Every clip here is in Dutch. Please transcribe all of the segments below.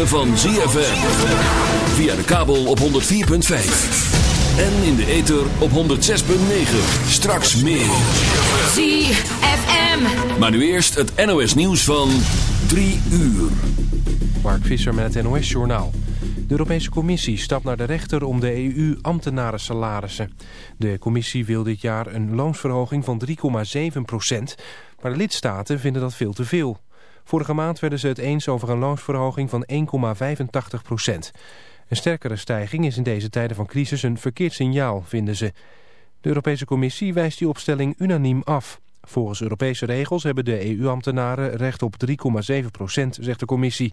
ritme van ZFM. Via de kabel op 104.5. En in de ether op 106.9. Straks meer. ZFM. Maar nu eerst het NOS nieuws van 3 uur. Mark Visser met het NOS Journaal. De Europese Commissie stapt naar de rechter om de EU-ambtenarensalarissen. De Commissie wil dit jaar een loonsverhoging van 3,7 procent. Maar de lidstaten vinden dat veel te veel. Vorige maand werden ze het eens over een loonsverhoging van 1,85 procent. Een sterkere stijging is in deze tijden van crisis een verkeerd signaal, vinden ze. De Europese Commissie wijst die opstelling unaniem af. Volgens Europese regels hebben de EU-ambtenaren recht op 3,7 procent, zegt de commissie.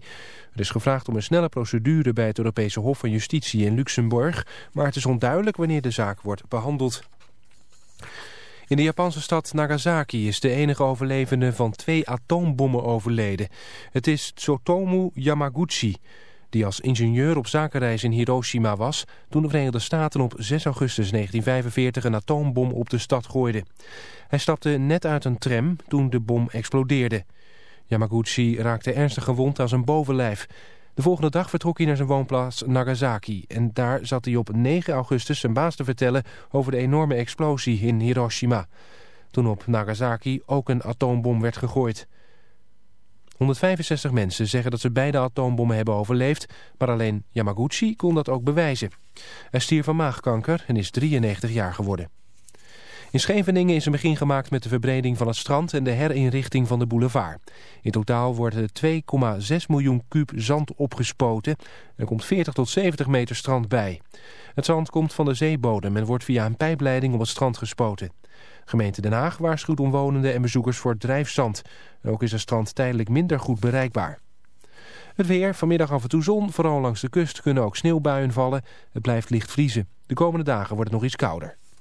Er is gevraagd om een snelle procedure bij het Europese Hof van Justitie in Luxemburg, maar het is onduidelijk wanneer de zaak wordt behandeld. In de Japanse stad Nagasaki is de enige overlevende van twee atoombommen overleden. Het is Tsutomu Yamaguchi, die als ingenieur op zakenreis in Hiroshima was... toen de Verenigde Staten op 6 augustus 1945 een atoombom op de stad gooide. Hij stapte net uit een tram toen de bom explodeerde. Yamaguchi raakte ernstig gewond aan zijn bovenlijf. De volgende dag vertrok hij naar zijn woonplaats Nagasaki. En daar zat hij op 9 augustus zijn baas te vertellen over de enorme explosie in Hiroshima. Toen op Nagasaki ook een atoombom werd gegooid. 165 mensen zeggen dat ze beide atoombommen hebben overleefd, maar alleen Yamaguchi kon dat ook bewijzen. Hij stierf van maagkanker en is 93 jaar geworden. In Scheveningen is een begin gemaakt met de verbreding van het strand en de herinrichting van de boulevard. In totaal worden 2,6 miljoen kuub zand opgespoten. Er komt 40 tot 70 meter strand bij. Het zand komt van de zeebodem en wordt via een pijpleiding op het strand gespoten. Gemeente Den Haag waarschuwt omwonenden en bezoekers voor drijfzand. Ook is het strand tijdelijk minder goed bereikbaar. Het weer, vanmiddag af en toe zon, vooral langs de kust kunnen ook sneeuwbuien vallen. Het blijft licht vriezen. De komende dagen wordt het nog iets kouder.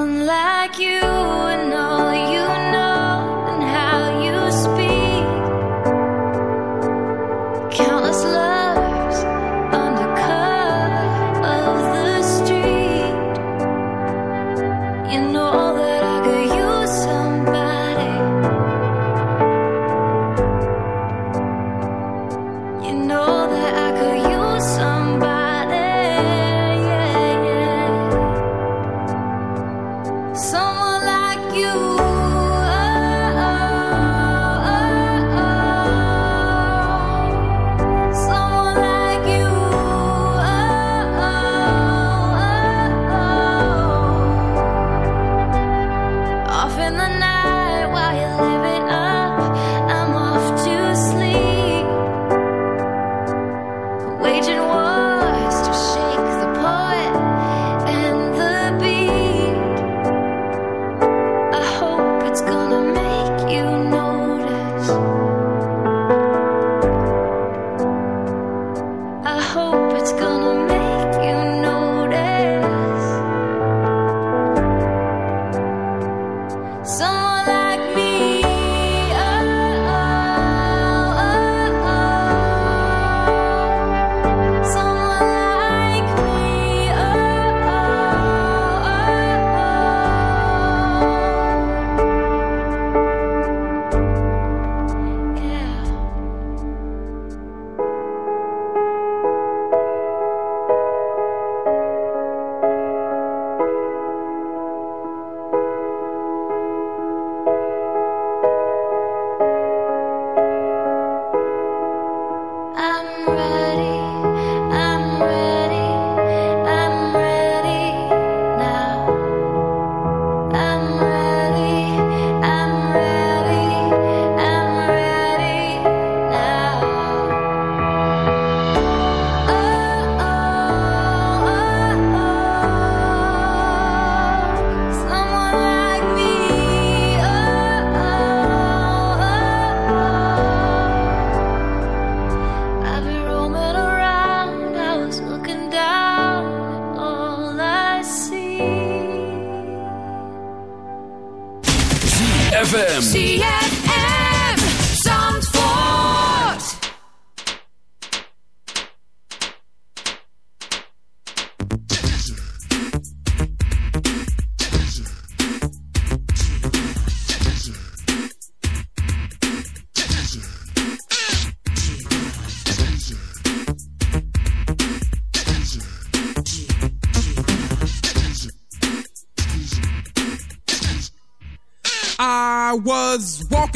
Someone like you and all you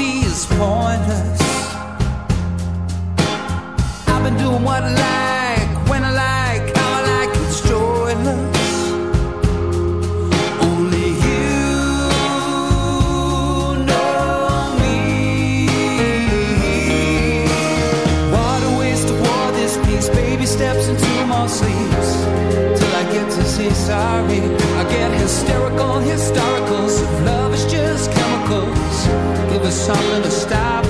Captivity is pointless. I've been doing what I like, when I like, how I like, it's joyless. Only you know me. What a waste of war this piece. Baby steps into my sleeves till I get to say sorry. I get hysterical, historicals. If love the sun to stop.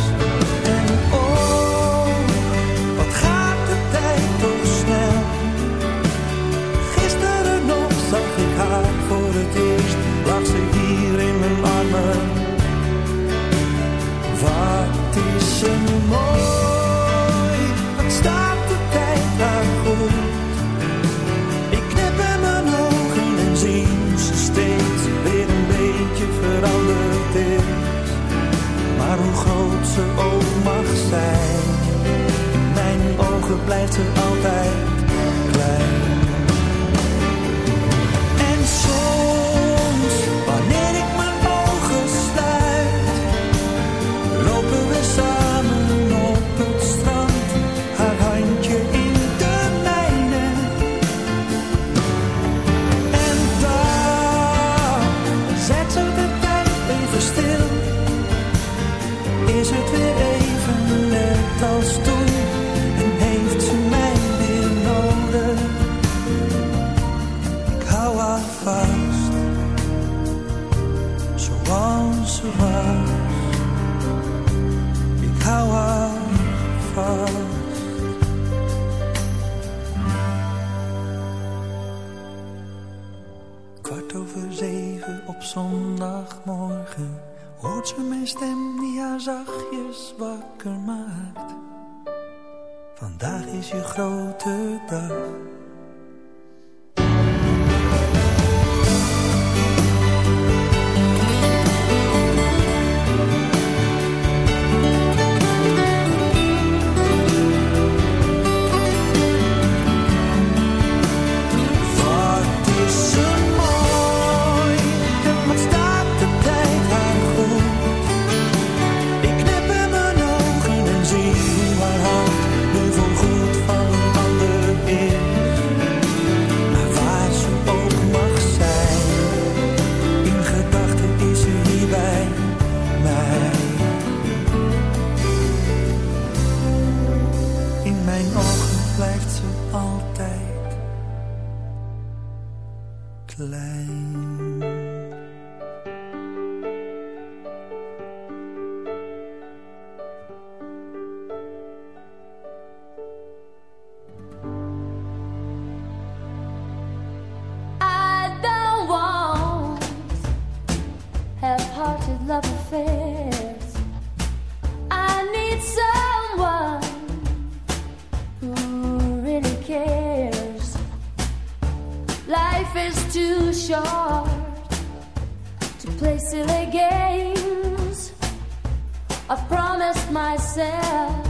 blijft er altijd Daar is je grote dag. too short to play silly games. I've promised myself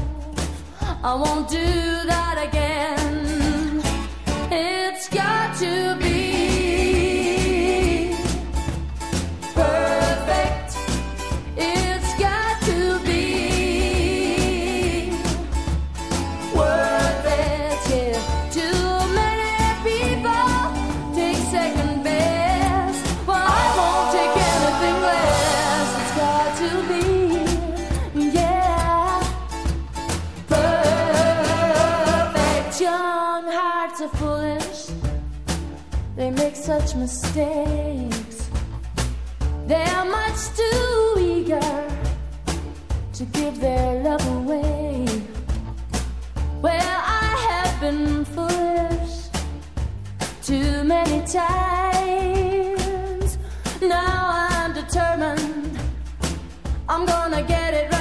I won't do that again. It's got to be. such mistakes. They are much too eager to give their love away. Well, I have been foolish too many times. Now I'm determined I'm gonna get it right.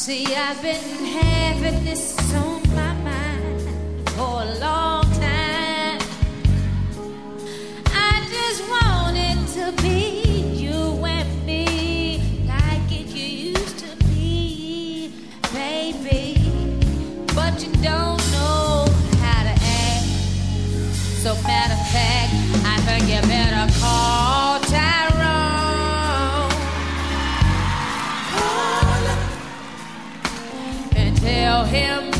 See, I've been having this on my mind for a long time. I just wanted to be him,